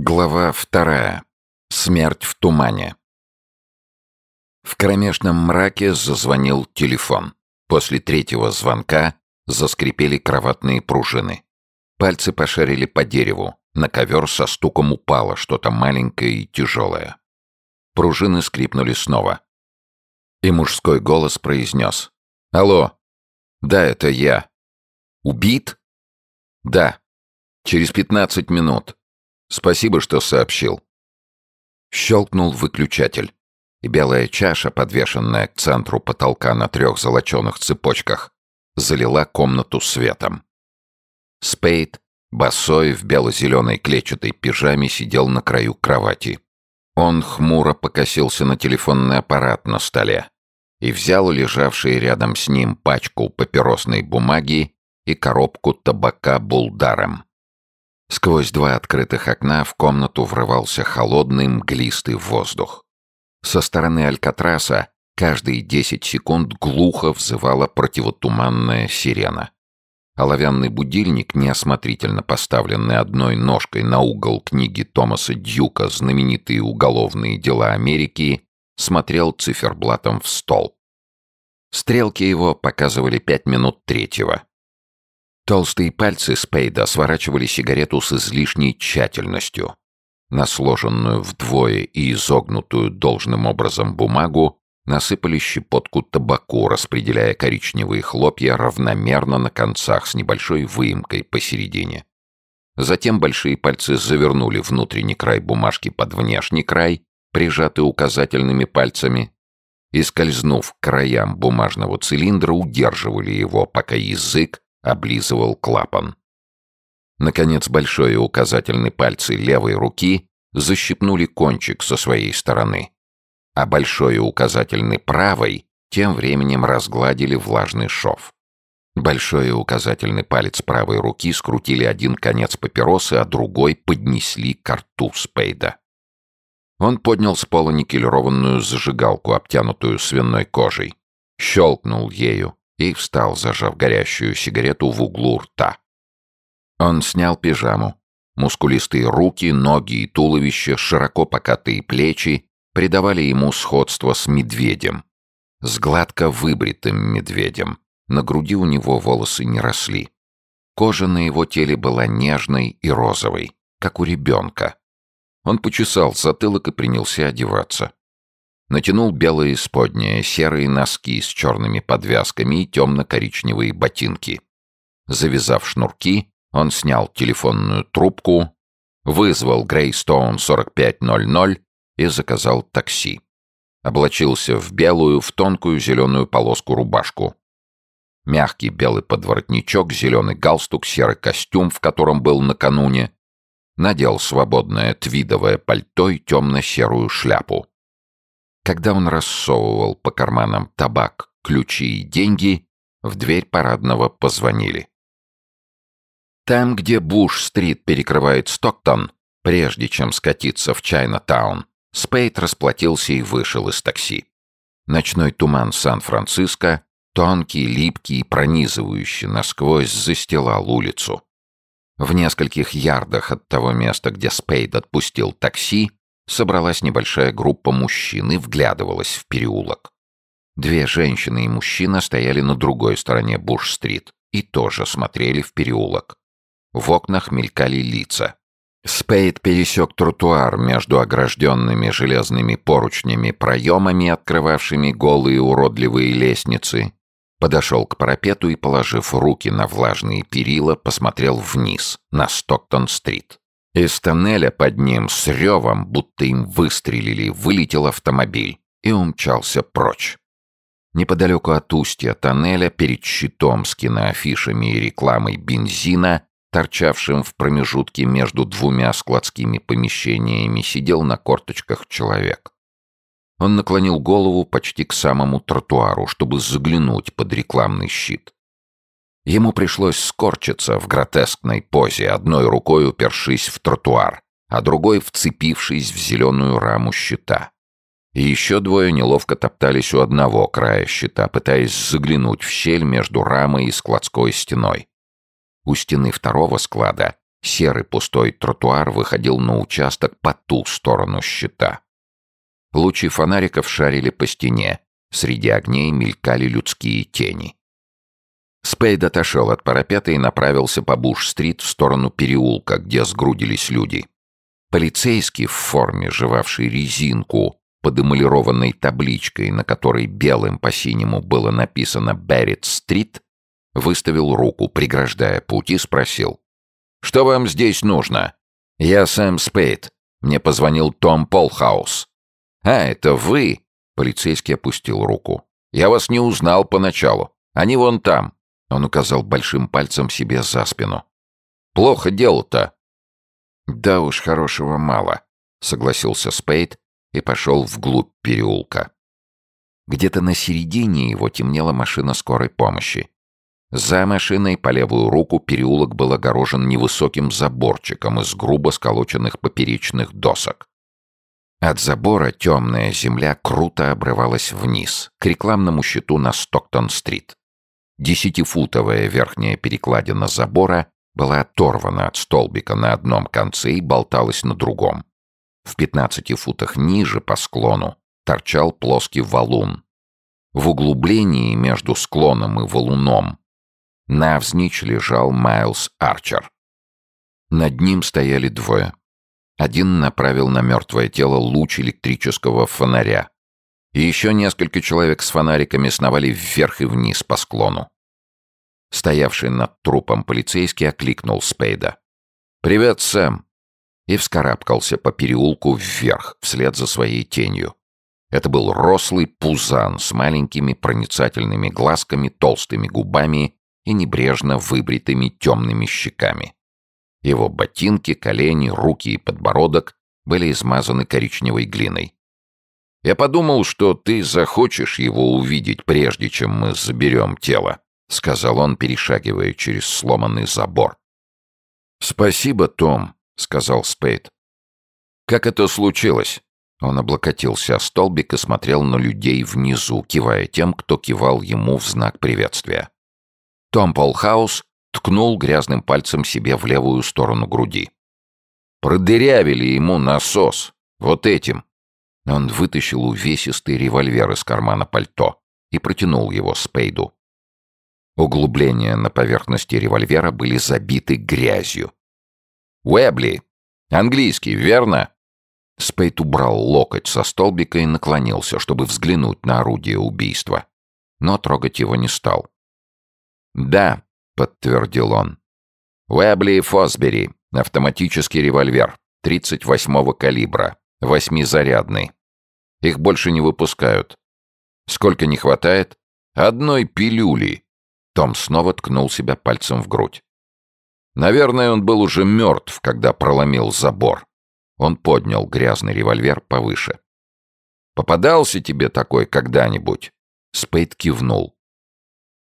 Глава вторая. Смерть в тумане. В кромешном мраке зазвонил телефон. После третьего звонка заскрипели кроватные пружины. Пальцы пошарили по дереву. На ковер со стуком упало что-то маленькое и тяжелое. Пружины скрипнули снова. И мужской голос произнес. «Алло! Да, это я. Убит? Да. Через пятнадцать минут. Спасибо, что сообщил. Щелкнул выключатель, и белая чаша, подвешенная к центру потолка на трех золоченых цепочках, залила комнату светом. Спейд, босой в бело-зеленой клетчатой пижаме, сидел на краю кровати. Он хмуро покосился на телефонный аппарат на столе и взял лежавший рядом с ним пачку папиросной бумаги и коробку табака булдаром. Сквозь два открытых окна в комнату врывался холодный мглистый воздух. Со стороны Алькатраса каждые десять секунд глухо взывала противотуманная сирена. Оловянный будильник, неосмотрительно поставленный одной ножкой на угол книги Томаса Дьюка «Знаменитые уголовные дела Америки», смотрел циферблатом в стол. Стрелки его показывали пять минут третьего. Толстые пальцы Спейда сворачивали сигарету с излишней тщательностью. На сложенную вдвое и изогнутую должным образом бумагу насыпали щепотку табаку, распределяя коричневые хлопья равномерно на концах с небольшой выемкой посередине. Затем большие пальцы завернули внутренний край бумажки под внешний край, прижатый указательными пальцами, и, скользнув к краям бумажного цилиндра, удерживали его, пока язык облизывал клапан. Наконец, большой и указательный пальцы левой руки защипнули кончик со своей стороны, а большой и указательный правой тем временем разгладили влажный шов. Большой и указательный палец правой руки скрутили один конец папиросы, а другой поднесли к рту Спейда. Он поднял с пола никелированную зажигалку, обтянутую свиной кожей, щелкнул ею, и встал, зажав горящую сигарету в углу рта. Он снял пижаму. Мускулистые руки, ноги и туловище, широко покатые плечи придавали ему сходство с медведем. С гладко выбритым медведем. На груди у него волосы не росли. Кожа на его теле была нежной и розовой, как у ребенка. Он почесал затылок и принялся одеваться. Натянул белые сподние, серые носки с черными подвязками и темно-коричневые ботинки. Завязав шнурки, он снял телефонную трубку, вызвал Грейстоун 4500 и заказал такси. Облачился в белую, в тонкую зеленую полоску рубашку. Мягкий белый подворотничок, зеленый галстук, серый костюм, в котором был накануне. Надел свободное твидовое пальто и темно-серую шляпу. Когда он рассовывал по карманам табак, ключи и деньги, в дверь парадного позвонили. Там, где Буш-стрит перекрывает Стоктон, прежде чем скатиться в Чайна-таун, Спейд расплатился и вышел из такси. Ночной туман Сан-Франциско, тонкий, липкий и пронизывающий насквозь, застилал улицу. В нескольких ярдах от того места, где Спейд отпустил такси, собралась небольшая группа мужчин и вглядывалась в переулок. Две женщины и мужчина стояли на другой стороне Буш-стрит и тоже смотрели в переулок. В окнах мелькали лица. Спейд пересек тротуар между огражденными железными поручнями проемами, открывавшими голые уродливые лестницы, подошел к парапету и, положив руки на влажные перила, посмотрел вниз, на Стоктон-стрит. Из тоннеля под ним с ревом, будто им выстрелили, вылетел автомобиль и умчался прочь. Неподалеку от устья тоннеля, перед щитом с киноафишами и рекламой бензина, торчавшим в промежутке между двумя складскими помещениями, сидел на корточках человек. Он наклонил голову почти к самому тротуару, чтобы заглянуть под рекламный щит. Ему пришлось скорчиться в гротескной позе, одной рукой упершись в тротуар, а другой вцепившись в зеленую раму щита. И еще двое неловко топтались у одного края щита, пытаясь заглянуть в щель между рамой и складской стеной. У стены второго склада Серый пустой тротуар выходил на участок по ту сторону щита. Лучи фонариков шарили по стене, среди огней мелькали людские тени. Спейд отошел от парапета и направился по Буш-стрит в сторону переулка, где сгрудились люди. Полицейский в форме, жевавший резинку, под эмалированной табличкой, на которой белым по синему было написано «Беррит-стрит», выставил руку, преграждая путь, и спросил. «Что вам здесь нужно?» «Я Сэм Спейд. Мне позвонил Том Полхаус». «А, это вы?» Полицейский опустил руку. «Я вас не узнал поначалу. Они вон там». Он указал большим пальцем себе за спину. «Плохо дело-то». «Да уж, хорошего мало», — согласился Спейд и пошел вглубь переулка. Где-то на середине его темнела машина скорой помощи. За машиной по левую руку переулок был огорожен невысоким заборчиком из грубо сколоченных поперечных досок. От забора темная земля круто обрывалась вниз, к рекламному щиту на Стоктон-стрит. Десятифутовая верхняя перекладина забора была оторвана от столбика на одном конце и болталась на другом. В пятнадцати футах ниже по склону торчал плоский валун. В углублении между склоном и валуном Навзничь лежал Майлз Арчер. Над ним стояли двое. Один направил на мертвое тело луч электрического фонаря. И еще несколько человек с фонариками сновали вверх и вниз по склону. Стоявший над трупом полицейский окликнул Спейда. «Привет, Сэм!» И вскарабкался по переулку вверх, вслед за своей тенью. Это был рослый пузан с маленькими проницательными глазками, толстыми губами и небрежно выбритыми темными щеками. Его ботинки, колени, руки и подбородок были измазаны коричневой глиной. «Я подумал, что ты захочешь его увидеть, прежде чем мы заберем тело», — сказал он, перешагивая через сломанный забор. «Спасибо, Том», — сказал Спейд. «Как это случилось?» Он облокотился о столбик и смотрел на людей внизу, кивая тем, кто кивал ему в знак приветствия. Том Полхаус ткнул грязным пальцем себе в левую сторону груди. «Продырявили ему насос. Вот этим». Он вытащил увесистый револьвер из кармана пальто и протянул его Спейду. Углубления на поверхности револьвера были забиты грязью. «Уэбли! Английский, верно?» Спейд убрал локоть со столбика и наклонился, чтобы взглянуть на орудие убийства. Но трогать его не стал. «Да», — подтвердил он. «Уэбли Фосбери. Автоматический револьвер. 38-го калибра. Восьмизарядный. Их больше не выпускают. Сколько не хватает? Одной пилюли». Том снова ткнул себя пальцем в грудь. Наверное, он был уже мертв, когда проломил забор. Он поднял грязный револьвер повыше. «Попадался тебе такой когда-нибудь?» Спейд кивнул.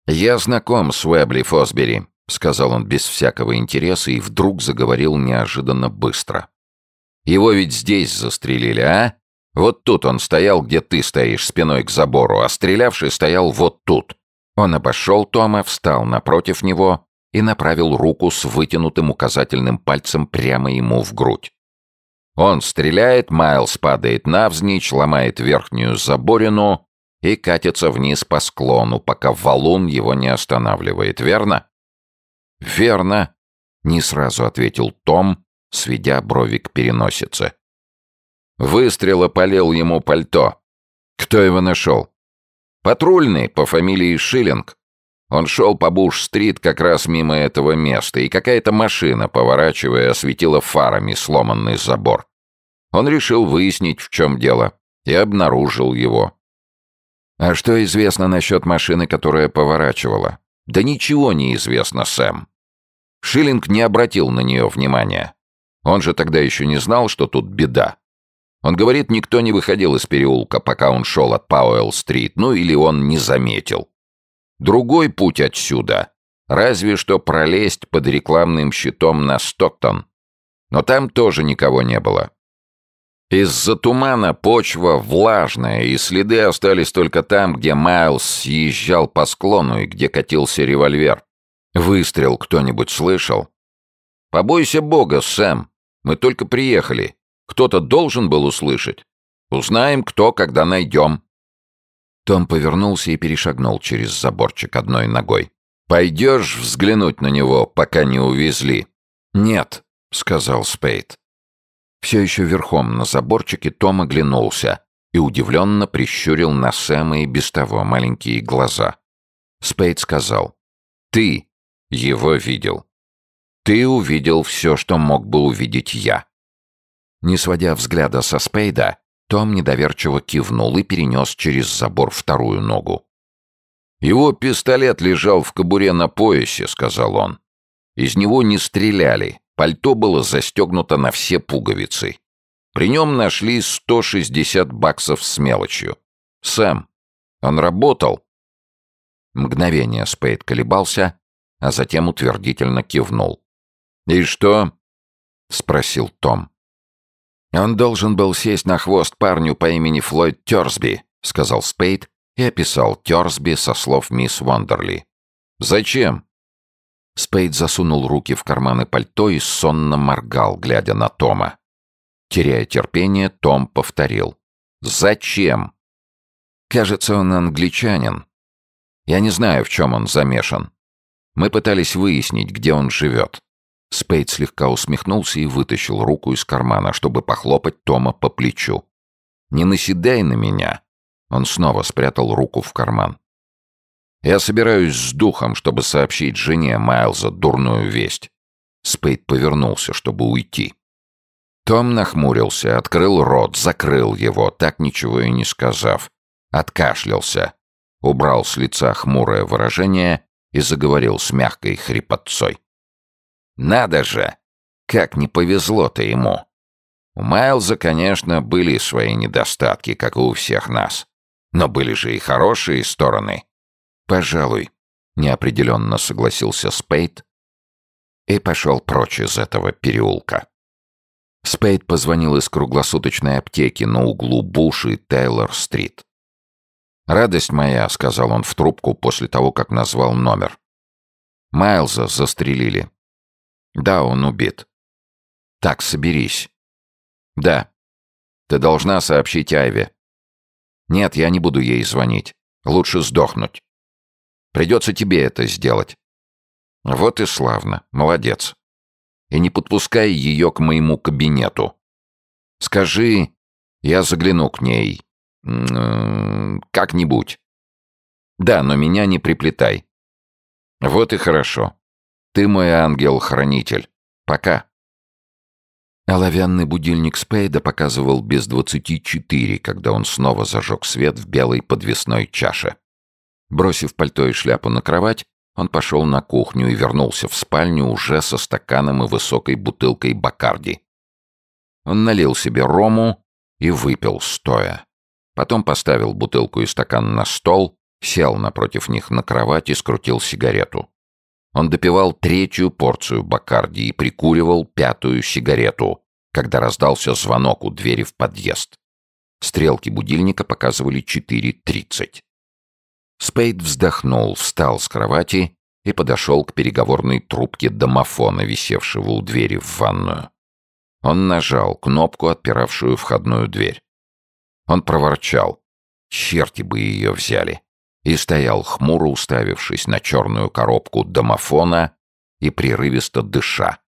«Я знаком с Уэбли Фосбери», — сказал он без всякого интереса и вдруг заговорил неожиданно быстро. «Его ведь здесь застрелили, а? Вот тут он стоял, где ты стоишь, спиной к забору, а стрелявший стоял вот тут». Он обошел Тома, встал напротив него и направил руку с вытянутым указательным пальцем прямо ему в грудь. Он стреляет, Майлз падает навзничь, ломает верхнюю заборину, и катится вниз по склону, пока валун его не останавливает, верно? Верно, не сразу ответил Том, сведя брови к переносице. Выстрел опалил ему пальто. Кто его нашел? Патрульный по фамилии Шиллинг. Он шел по Буш-стрит как раз мимо этого места, и какая-то машина, поворачивая, осветила фарами сломанный забор. Он решил выяснить, в чем дело, и обнаружил его. «А что известно насчет машины, которая поворачивала?» «Да ничего не известно, Сэм». Шиллинг не обратил на нее внимания. Он же тогда еще не знал, что тут беда. Он говорит, никто не выходил из переулка, пока он шел от Пауэлл-стрит, ну или он не заметил. Другой путь отсюда — разве что пролезть под рекламным щитом на Стоктон. Но там тоже никого не было. Из-за тумана почва влажная, и следы остались только там, где Майлз съезжал по склону и где катился револьвер. Выстрел кто-нибудь слышал? «Побойся Бога, Сэм. Мы только приехали. Кто-то должен был услышать. Узнаем, кто, когда найдем». Том повернулся и перешагнул через заборчик одной ногой. «Пойдешь взглянуть на него, пока не увезли?» «Нет», — сказал Спейд. Все еще верхом на заборчике Том оглянулся и удивленно прищурил на Сэма и без того маленькие глаза. Спейд сказал, «Ты его видел. Ты увидел все, что мог бы увидеть я». Не сводя взгляда со Спейда, том недоверчиво кивнул и перенес через забор вторую ногу. «Его пистолет лежал в кобуре на поясе», — сказал он. «Из него не стреляли, пальто было застегнуто на все пуговицы. При нем нашли 160 баксов с мелочью. Сэм, он работал?» Мгновение Спейд колебался, а затем утвердительно кивнул. «И что?» — спросил Том. «Он должен был сесть на хвост парню по имени Флойд Терсби», — сказал Спейд и описал Терсби со слов мисс Вондерли. «Зачем?» Спейд засунул руки в карманы пальто и сонно моргал, глядя на Тома. Теряя терпение, Том повторил. «Зачем?» «Кажется, он англичанин. Я не знаю, в чем он замешан. Мы пытались выяснить, где он живет. Спейд слегка усмехнулся и вытащил руку из кармана, чтобы похлопать Тома по плечу. «Не наседай на меня!» Он снова спрятал руку в карман. «Я собираюсь с духом, чтобы сообщить жене Майлза дурную весть». Спейд повернулся, чтобы уйти. Том нахмурился, открыл рот, закрыл его, так ничего и не сказав. Откашлялся, убрал с лица хмурое выражение и заговорил с мягкой хрипотцой. Надо же! Как не повезло-то ему! У Майлза, конечно, были свои недостатки, как и у всех нас. Но были же и хорошие стороны. Пожалуй, неопределенно согласился Спейд и пошел прочь из этого переулка. Спейд позвонил из круглосуточной аптеки на углу Буш и Тейлор-стрит. «Радость моя», — сказал он в трубку после того, как назвал номер. Майлза застрелили. Да, он убит. Так, соберись. Да. Ты должна сообщить Айве. Нет, я не буду ей звонить. Лучше сдохнуть. Придется тебе это сделать. Вот и славно. Молодец. И не подпускай ее к моему кабинету. Скажи, я загляну к ней. Как-нибудь. Да, но меня не приплетай. Вот и хорошо. Ты мой ангел-хранитель. Пока. Оловянный будильник Спейда показывал без двадцати четыре, когда он снова зажег свет в белой подвесной чаше. Бросив пальто и шляпу на кровать, он пошел на кухню и вернулся в спальню уже со стаканом и высокой бутылкой Бакарди. Он налил себе рому и выпил стоя. Потом поставил бутылку и стакан на стол, сел напротив них на кровать и скрутил сигарету. Он допивал третью порцию Бакарди и прикуривал пятую сигарету, когда раздался звонок у двери в подъезд. Стрелки будильника показывали 4.30. Спейд вздохнул, встал с кровати и подошел к переговорной трубке домофона, висевшего у двери в ванную. Он нажал кнопку, отпиравшую входную дверь. Он проворчал. Черти бы ее взяли и стоял хмуро уставившись на черную коробку домофона и прерывисто дыша.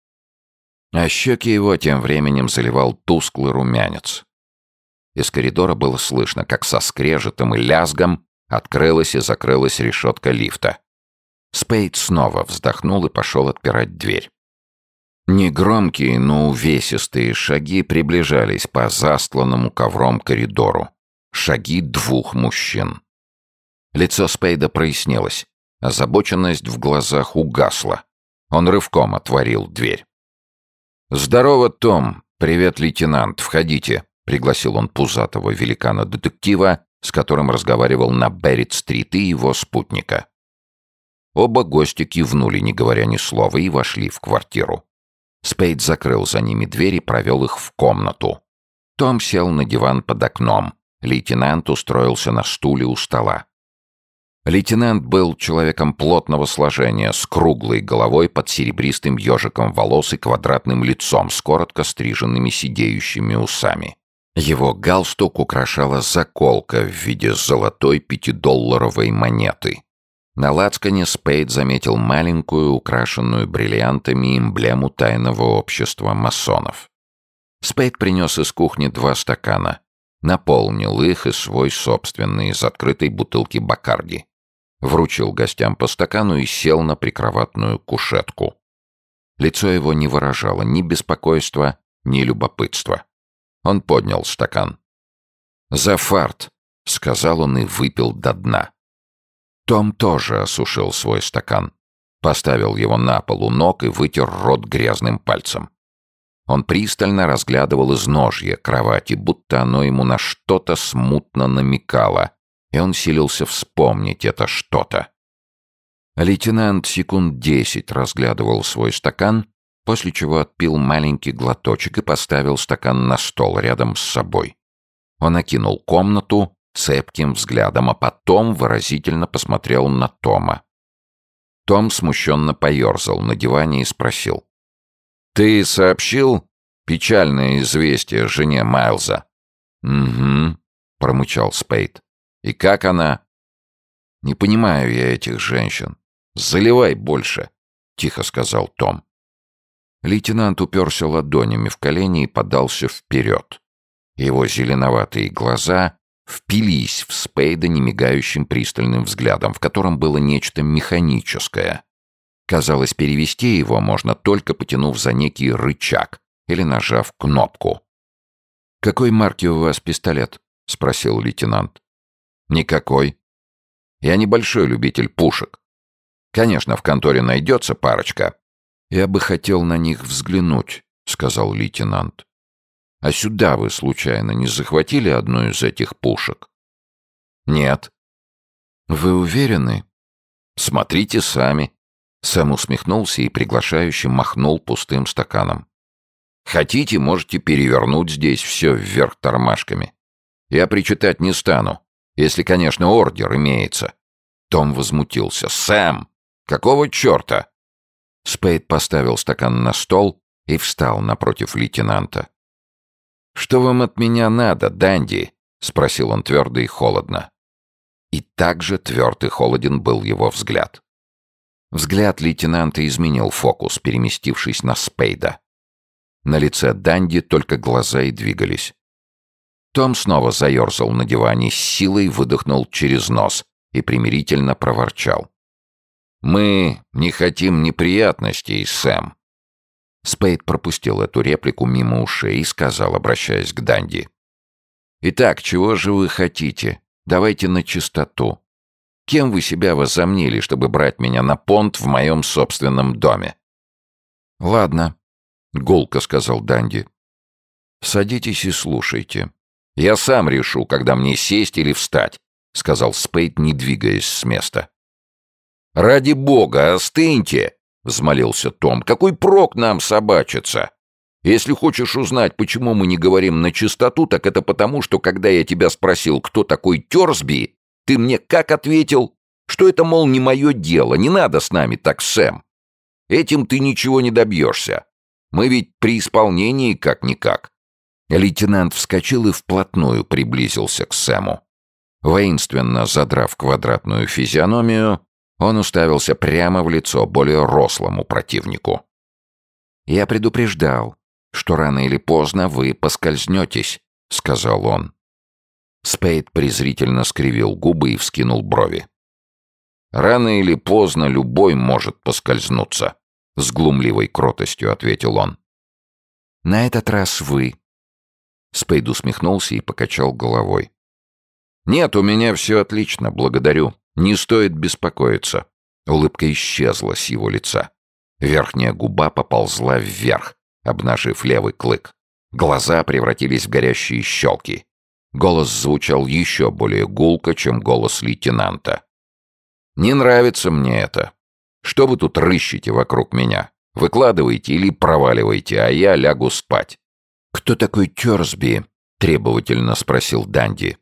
А щеки его тем временем заливал тусклый румянец. Из коридора было слышно, как со скрежетом и лязгом открылась и закрылась решетка лифта. Спейд снова вздохнул и пошел отпирать дверь. Негромкие, но увесистые шаги приближались по застланному ковром коридору. Шаги двух мужчин. Лицо Спейда прояснилось. Озабоченность в глазах угасла. Он рывком отворил дверь. «Здорово, Том! Привет, лейтенант! Входите!» — пригласил он пузатого великана-детектива, с которым разговаривал на Беррит-стрит и его спутника. Оба гостя кивнули, не говоря ни слова, и вошли в квартиру. Спейд закрыл за ними дверь и провел их в комнату. Том сел на диван под окном. Лейтенант устроился на стуле у стола. Лейтенант был человеком плотного сложения, с круглой головой под серебристым ежиком волос и квадратным лицом с коротко стриженными сидеющими усами. Его галстук украшала заколка в виде золотой пятидолларовой монеты. На лацкане Спейд заметил маленькую, украшенную бриллиантами эмблему тайного общества масонов. Спейд принес из кухни два стакана, наполнил их и свой собственный из открытой бутылки Бакарди. Вручил гостям по стакану и сел на прикроватную кушетку. Лицо его не выражало ни беспокойства, ни любопытства. Он поднял стакан. «За фарт!» — сказал он и выпил до дна. Том тоже осушил свой стакан. Поставил его на пол у ног и вытер рот грязным пальцем. Он пристально разглядывал изножье кровати, будто оно ему на что-то смутно намекало, и он силился вспомнить это что-то. Лейтенант секунд десять разглядывал свой стакан, после чего отпил маленький глоточек и поставил стакан на стол рядом с собой. Он окинул комнату цепким взглядом, а потом выразительно посмотрел на Тома. Том смущенно поерзал на диване и спросил. «Ты сообщил печальное известие жене Майлза?» «Угу», — промычал Спейд. «И как она?» «Не понимаю я этих женщин. Заливай больше», — тихо сказал Том. Лейтенант уперся ладонями в колени и подался вперед. Его зеленоватые глаза впились в Спейда немигающим пристальным взглядом, в котором было нечто механическое, Казалось, перевести его можно только потянув за некий рычаг или нажав кнопку. «Какой марки у вас пистолет?» — спросил лейтенант. «Никакой. Я небольшой любитель пушек. Конечно, в конторе найдется парочка. Я бы хотел на них взглянуть», — сказал лейтенант. «А сюда вы, случайно, не захватили одну из этих пушек?» «Нет». «Вы уверены?» «Смотрите сами», Сэм усмехнулся и приглашающе махнул пустым стаканом. «Хотите, можете перевернуть здесь все вверх тормашками. Я причитать не стану, если, конечно, ордер имеется». Том возмутился. «Сэм! Какого черта?» Спейд поставил стакан на стол и встал напротив лейтенанта. «Что вам от меня надо, Данди?» — спросил он твердо и холодно. И также тверд и холоден был его взгляд. Взгляд лейтенанта изменил фокус, переместившись на Спейда. На лице Данди только глаза и двигались. Том снова заерзал на диване, с силой выдохнул через нос и примирительно проворчал. «Мы не хотим неприятностей, Сэм». Спейд пропустил эту реплику мимо ушей и сказал, обращаясь к Данди. «Итак, чего же вы хотите? Давайте на чистоту. Кем вы себя возомнили, чтобы брать меня на понт в моем собственном доме?» «Ладно», — гулко сказал Данди. «Садитесь и слушайте. Я сам решу, когда мне сесть или встать», — сказал Спейд, не двигаясь с места. «Ради бога, остыньте!» — взмолился Том. «Какой прок нам собачиться? Если хочешь узнать, почему мы не говорим на чистоту, так это потому, что когда я тебя спросил, кто такой Терсби, ты мне как ответил? Что это, мол, не мое дело, не надо с нами так, Сэм. Этим ты ничего не добьешься. Мы ведь при исполнении как-никак». Лейтенант вскочил и вплотную приблизился к Сэму. Воинственно задрав квадратную физиономию, он уставился прямо в лицо более рослому противнику. «Я предупреждал, что рано или поздно вы поскользнетесь», — сказал он. Спейд презрительно скривил губы и вскинул брови. «Рано или поздно любой может поскользнуться», — с глумливой кротостью ответил он. «На этот раз вы». Спейд усмехнулся и покачал головой. «Нет, у меня все отлично, благодарю. Не стоит беспокоиться». Улыбка исчезла с его лица. Верхняя губа поползла вверх, обнажив левый клык. Глаза превратились в горящие щелки. Голос звучал еще более гулко, чем голос лейтенанта. «Не нравится мне это. Что вы тут рыщете вокруг меня? Выкладывайте или проваливайте, а я лягу спать». «Кто такой Терсби?» — требовательно спросил Данди.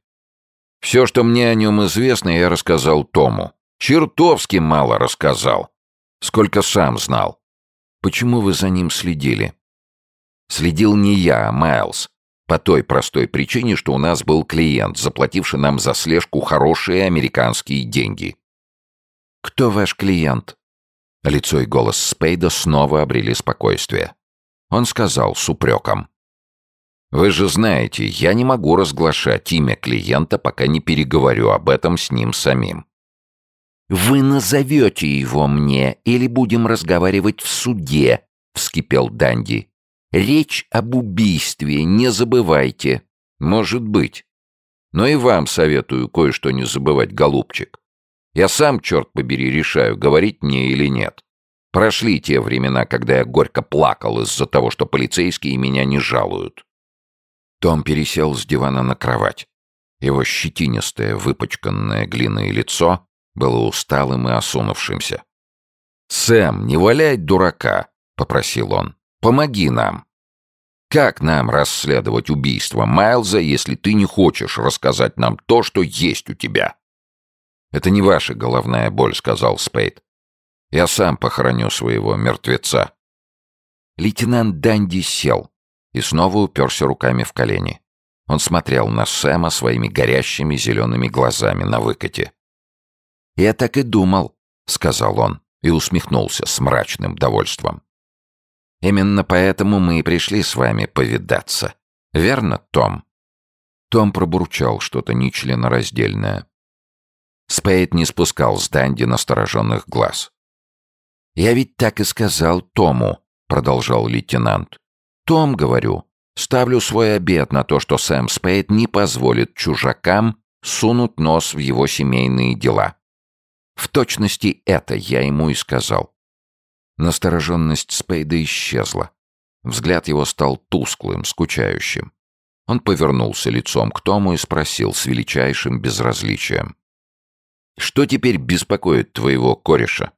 «Все, что мне о нем известно, я рассказал Тому. Чертовски мало рассказал. Сколько сам знал. Почему вы за ним следили? Следил не я, а Майлз. По той простой причине, что у нас был клиент, заплативший нам за слежку хорошие американские деньги. Кто ваш клиент? Лицо и голос Спейда снова обрели спокойствие. Он сказал с упреком. «Вы же знаете, я не могу разглашать имя клиента, пока не переговорю об этом с ним самим». «Вы назовете его мне или будем разговаривать в суде», — вскипел Данди. «Речь об убийстве, не забывайте». «Может быть. Но и вам советую кое-что не забывать, голубчик. Я сам, черт побери, решаю, говорить мне или нет. Прошли те времена, когда я горько плакал из-за того, что полицейские меня не жалуют». Том пересел с дивана на кровать. Его щетинистое, выпачканное глиной лицо было усталым и осунувшимся. «Сэм, не валяй дурака!» — попросил он. «Помоги нам!» «Как нам расследовать убийство Майлза, если ты не хочешь рассказать нам то, что есть у тебя?» «Это не ваша головная боль», — сказал Спейд. «Я сам похороню своего мертвеца». Лейтенант Данди сел и снова уперся руками в колени. Он смотрел на Сэма своими горящими зелеными глазами на выкате. «Я так и думал», — сказал он и усмехнулся с мрачным довольством. «Именно поэтому мы и пришли с вами повидаться. Верно, Том?» Том пробурчал что-то нечленораздельное. Спейд не спускал с Данди настороженных глаз. «Я ведь так и сказал Тому», — продолжал лейтенант. «Том, говорю, ставлю свой обет на то, что Сэм Спейд не позволит чужакам сунуть нос в его семейные дела. В точности это я ему и сказал. Настороженность Спейда исчезла. Взгляд его стал тусклым, скучающим. Он повернулся лицом к Тому и спросил с величайшим безразличием. «Что теперь беспокоит твоего кореша?»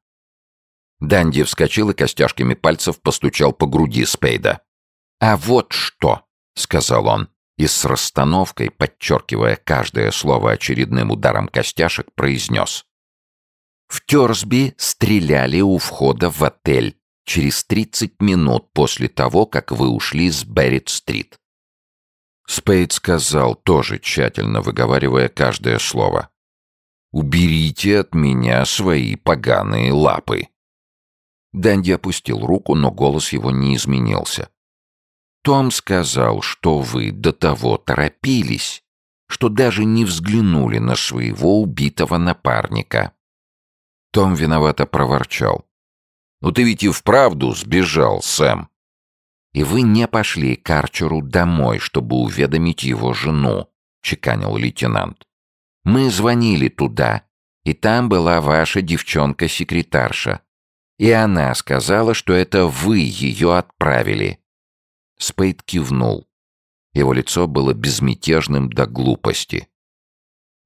Данди вскочил и костяшками пальцев постучал по груди Спейда. «А вот что!» — сказал он, и с расстановкой, подчеркивая каждое слово очередным ударом костяшек, произнес. В Тёрсби стреляли у входа в отель через 30 минут после того, как вы ушли с Беррит-стрит. Спейд сказал, тоже тщательно выговаривая каждое слово. «Уберите от меня свои поганые лапы». Данди опустил руку, но голос его не изменился. «Том сказал, что вы до того торопились, что даже не взглянули на своего убитого напарника». Том виновато проворчал. «Ну ты ведь и вправду сбежал, Сэм!» «И вы не пошли к Арчеру домой, чтобы уведомить его жену», — чеканил лейтенант. «Мы звонили туда, и там была ваша девчонка-секретарша. И она сказала, что это вы ее отправили». Спейд кивнул. Его лицо было безмятежным до глупости.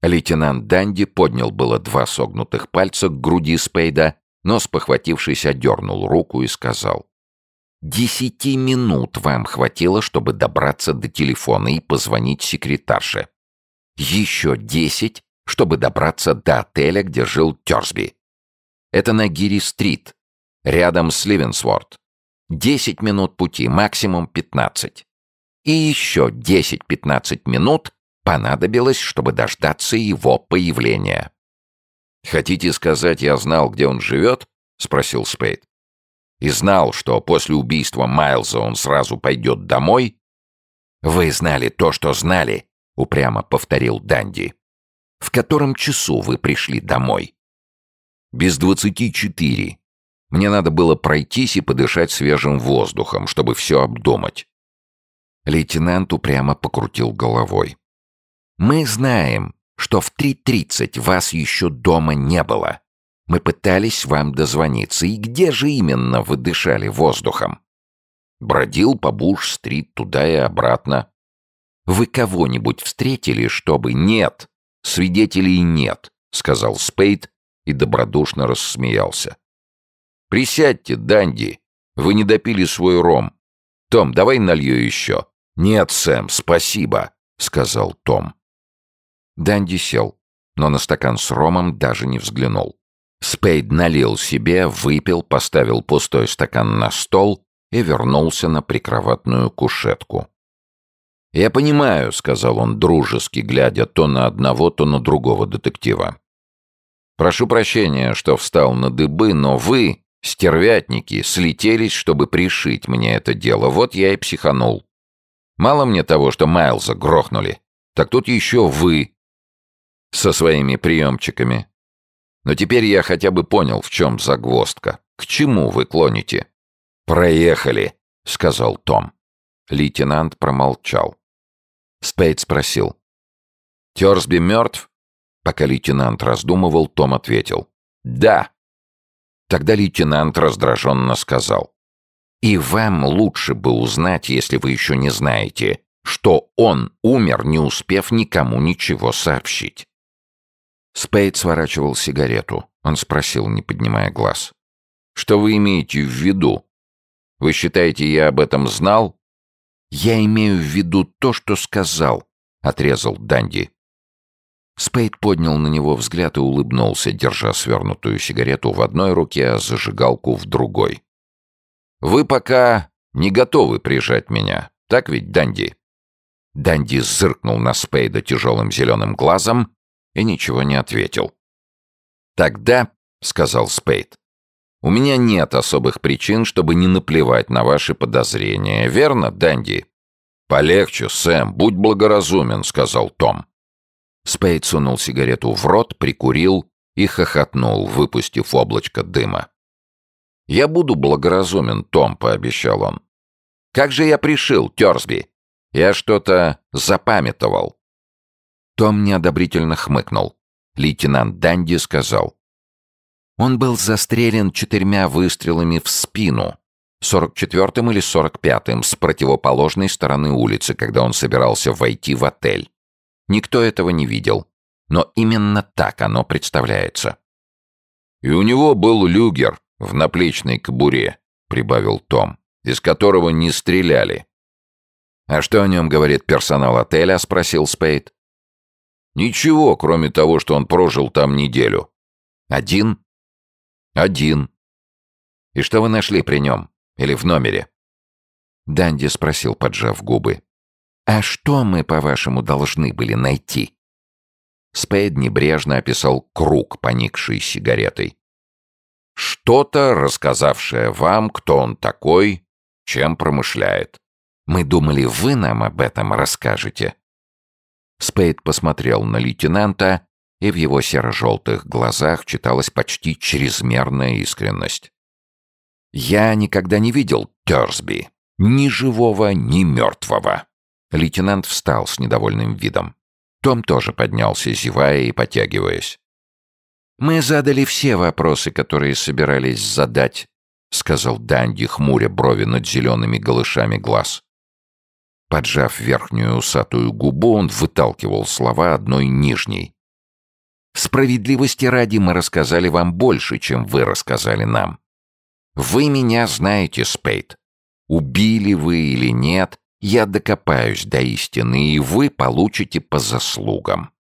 Лейтенант Данди поднял было два согнутых пальца к груди Спейда, но, спохватившись, одернул руку и сказал. «Десяти минут вам хватило, чтобы добраться до телефона и позвонить секретарше. Еще десять, чтобы добраться до отеля, где жил Терсби. Это на Гири-стрит, рядом с Ливенсворт. Десять минут пути, максимум пятнадцать. И еще десять-пятнадцать минут понадобилось, чтобы дождаться его появления. «Хотите сказать, я знал, где он живет?» — спросил Спейд. «И знал, что после убийства Майлза он сразу пойдет домой?» «Вы знали то, что знали», — упрямо повторил Данди. «В котором часу вы пришли домой?» «Без двадцати четыре. Мне надо было пройтись и подышать свежим воздухом, чтобы все обдумать». Лейтенант упрямо покрутил головой. Мы знаем, что в 3.30 вас еще дома не было. Мы пытались вам дозвониться. И где же именно вы дышали воздухом? Бродил по Буш-стрит туда и обратно. Вы кого-нибудь встретили, чтобы... Нет, свидетелей нет, сказал Спейд и добродушно рассмеялся. Присядьте, Данди. Вы не допили свой ром. Том, давай налью еще. Нет, Сэм, спасибо, сказал Том. Данди сел, но на стакан с ромом даже не взглянул. Спейд налил себе, выпил, поставил пустой стакан на стол и вернулся на прикроватную кушетку. «Я понимаю», — сказал он дружески, глядя то на одного, то на другого детектива. «Прошу прощения, что встал на дыбы, но вы, стервятники, слетелись, чтобы пришить мне это дело. Вот я и психанул. Мало мне того, что Майлза грохнули, так тут еще вы со своими приемчиками. Но теперь я хотя бы понял, в чем загвоздка. К чему вы клоните?» «Проехали», — сказал Том. Лейтенант промолчал. Спейд спросил. «Терсби мертв?» Пока лейтенант раздумывал, Том ответил. «Да». Тогда лейтенант раздраженно сказал. «И вам лучше бы узнать, если вы еще не знаете, что он умер, не успев никому ничего сообщить». Спейд сворачивал сигарету. Он спросил, не поднимая глаз. «Что вы имеете в виду? Вы считаете, я об этом знал?» «Я имею в виду то, что сказал», — отрезал Данди. Спейд поднял на него взгляд и улыбнулся, держа свернутую сигарету в одной руке, а зажигалку в другой. «Вы пока не готовы прижать меня, так ведь, Данди?» Данди зыркнул на Спейда тяжелым зеленым глазом и ничего не ответил. «Тогда», — сказал Спейд, у меня нет особых причин, чтобы не наплевать на ваши подозрения, верно, Дэнди?» «Полегче, Сэм, будь благоразумен», — сказал Том. Спейд сунул сигарету в рот, прикурил и хохотнул, выпустив облачко дыма. «Я буду благоразумен, Том», — пообещал он. «Как же я пришил, Терсби? Я что-то запамятовал». Том неодобрительно хмыкнул. Лейтенант Данди сказал. Он был застрелен четырьмя выстрелами в спину, 44-м или 45-м, с противоположной стороны улицы, когда он собирался войти в отель. Никто этого не видел, но именно так оно представляется. «И у него был люгер в наплечной кобуре», — прибавил Том, «из которого не стреляли». «А что о нем говорит персонал отеля?» — спросил Спейд. «Ничего, кроме того, что он прожил там неделю». «Один?» «Один». «И что вы нашли при нем? Или в номере?» Данди спросил, поджав губы. «А что мы, по-вашему, должны были найти?» Спейд небрежно описал круг, поникший сигаретой. «Что-то, рассказавшее вам, кто он такой, чем промышляет. Мы думали, вы нам об этом расскажете». Спейд посмотрел на лейтенанта и в его серо-желтых глазах читалась почти чрезмерная искренность. «Я никогда не видел Терсби. Ни живого, ни мертвого». Лейтенант встал с недовольным видом. Том тоже поднялся, зевая и потягиваясь. «Мы задали все вопросы, которые собирались задать», — сказал Данди, хмуря брови над зелеными голышами глаз. Поджав верхнюю усатую губу, он выталкивал слова одной нижней, Справедливости ради мы рассказали вам больше, чем вы рассказали нам. Вы меня знаете, Спейд. Убили вы или нет, я докопаюсь до истины, и вы получите по заслугам.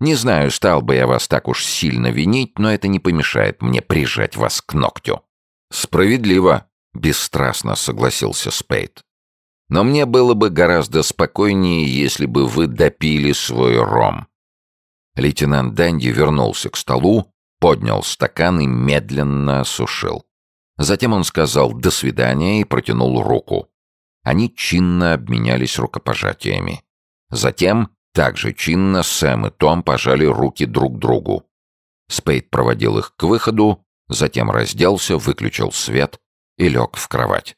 Не знаю, стал бы я вас так уж сильно винить, но это не помешает мне прижать вас к ногтю. Справедливо, бесстрастно согласился Спейд. Но мне было бы гораздо спокойнее, если бы вы допили свой ром. Лейтенант Данди вернулся к столу, поднял стакан и медленно осушил. Затем он сказал «до свидания» и протянул руку. Они чинно обменялись рукопожатиями. Затем, также чинно, Сэм и Том пожали руки друг другу. Спейд проводил их к выходу, затем разделся, выключил свет и лег в кровать.